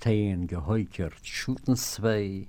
stehen geheuchert, schuten zwei.